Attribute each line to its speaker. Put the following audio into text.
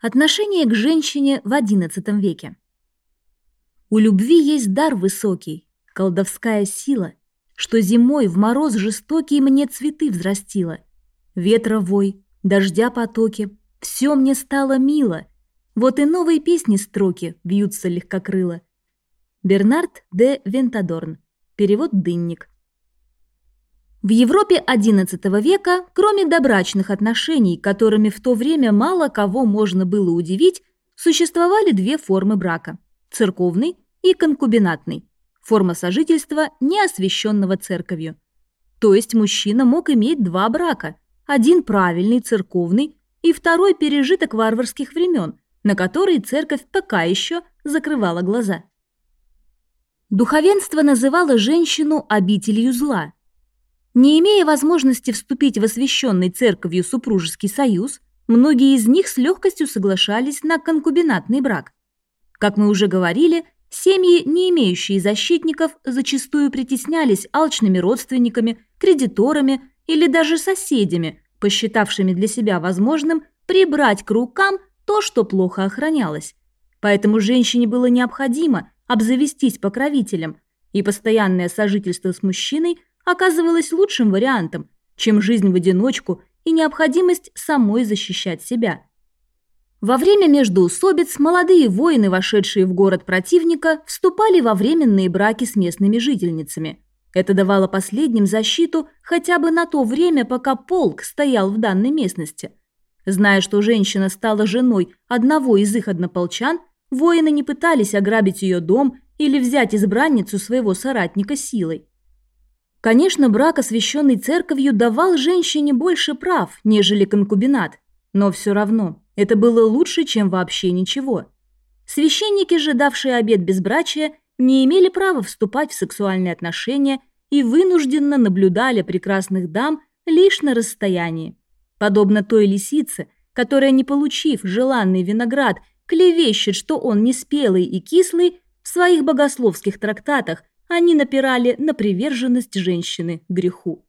Speaker 1: Отношение к женщине в XI веке. У любви есть дар высокий, колдовская сила, что зимой в мороз жестокий мне цветы взрастила. Ветра вой, дождя потоки, все мне стало мило. Вот и новые песни строки вьются легкокрыло. Бернард де Вентадорн. Перевод «Дынник». В Европе XI века, кроме добрачных отношений, которыми в то время мало кого можно было удивить, существовали две формы брака – церковный и конкубинатный – форма сожительства, не освященного церковью. То есть мужчина мог иметь два брака – один правильный, церковный, и второй пережиток варварских времен, на который церковь пока еще закрывала глаза. Духовенство называло женщину обителью зла – не имея возможности вступить в освященный церковью супружеский союз, многие из них с легкостью соглашались на конкубинатный брак. Как мы уже говорили, семьи, не имеющие защитников, зачастую притеснялись алчными родственниками, кредиторами или даже соседями, посчитавшими для себя возможным прибрать к рукам то, что плохо охранялось. Поэтому женщине было необходимо обзавестись покровителем, и постоянное сожительство с мужчиной – оказывалась лучшим вариантом, чем жизнь в одиночку и необходимость самой защищать себя. Во время междоусобиц молодые воины, вошедшие в город противника, вступали во временные браки с местными жительницами. Это давало последним защиту хотя бы на то время, пока полк стоял в данной местности. Зная, что женщина стала женой одного из их однополчан, воины не пытались ограбить ее дом или взять избранницу своего соратника силой. Конечно, брак, освященный церковью, давал женщине больше прав, нежели конкубинат, но все равно это было лучше, чем вообще ничего. Священники же, давшие обет безбрачия, не имели права вступать в сексуальные отношения и вынужденно наблюдали прекрасных дам лишь на расстоянии. Подобно той лисице, которая, не получив желанный виноград, клевещет, что он не спелый и кислый, в своих богословских трактатах они напирали на приверженность женщины греху.